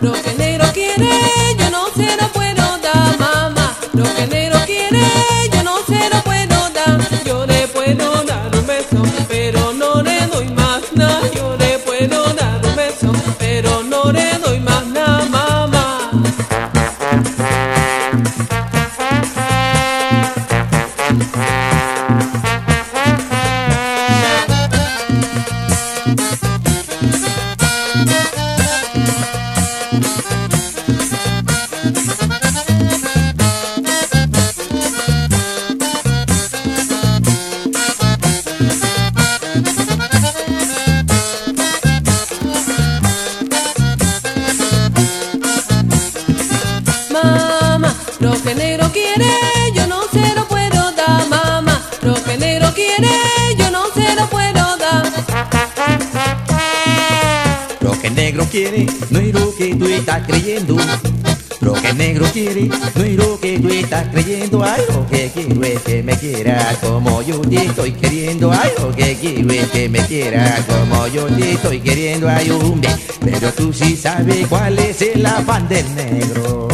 no lo que es lo que tú estás creyendo. Lo que el negro quiere no es lo que tú estás creyendo. Ay, lo que quiero es que me quiera como yo te estoy queriendo. Ay, lo que quiero es que me quiera como yo te estoy queriendo. Ay, hombre, pero tú sí sabes cuál es el afán del negro.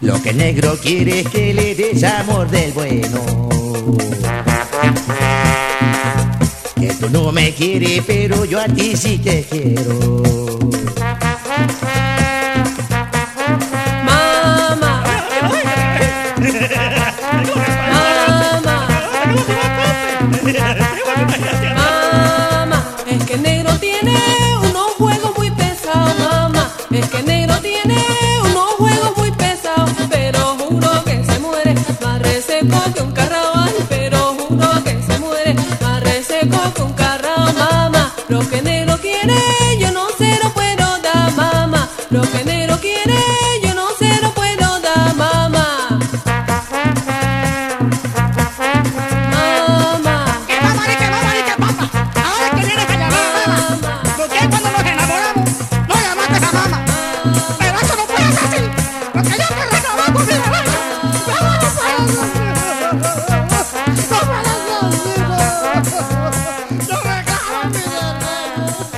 Lo que el negro quiere es que le des amor del bueno. Tú no me quieres, pero yo a ti sí te quiero. Mamá. Mamá. Mamá, Lo que Nero quiere, yo no se lo puedo dar, mamá. Mamá. Que mamá ni que mamá ni que papá. Ahora que Nero se llama mamá. Porque cuando nos enamoramos, no llamaste a mamá. Pero eso no puede ser así. Porque yo te reclamo por mi rebaño. Vámonos para los amigos. Vámonos para los amigos. Yo reclamo mi rebaño.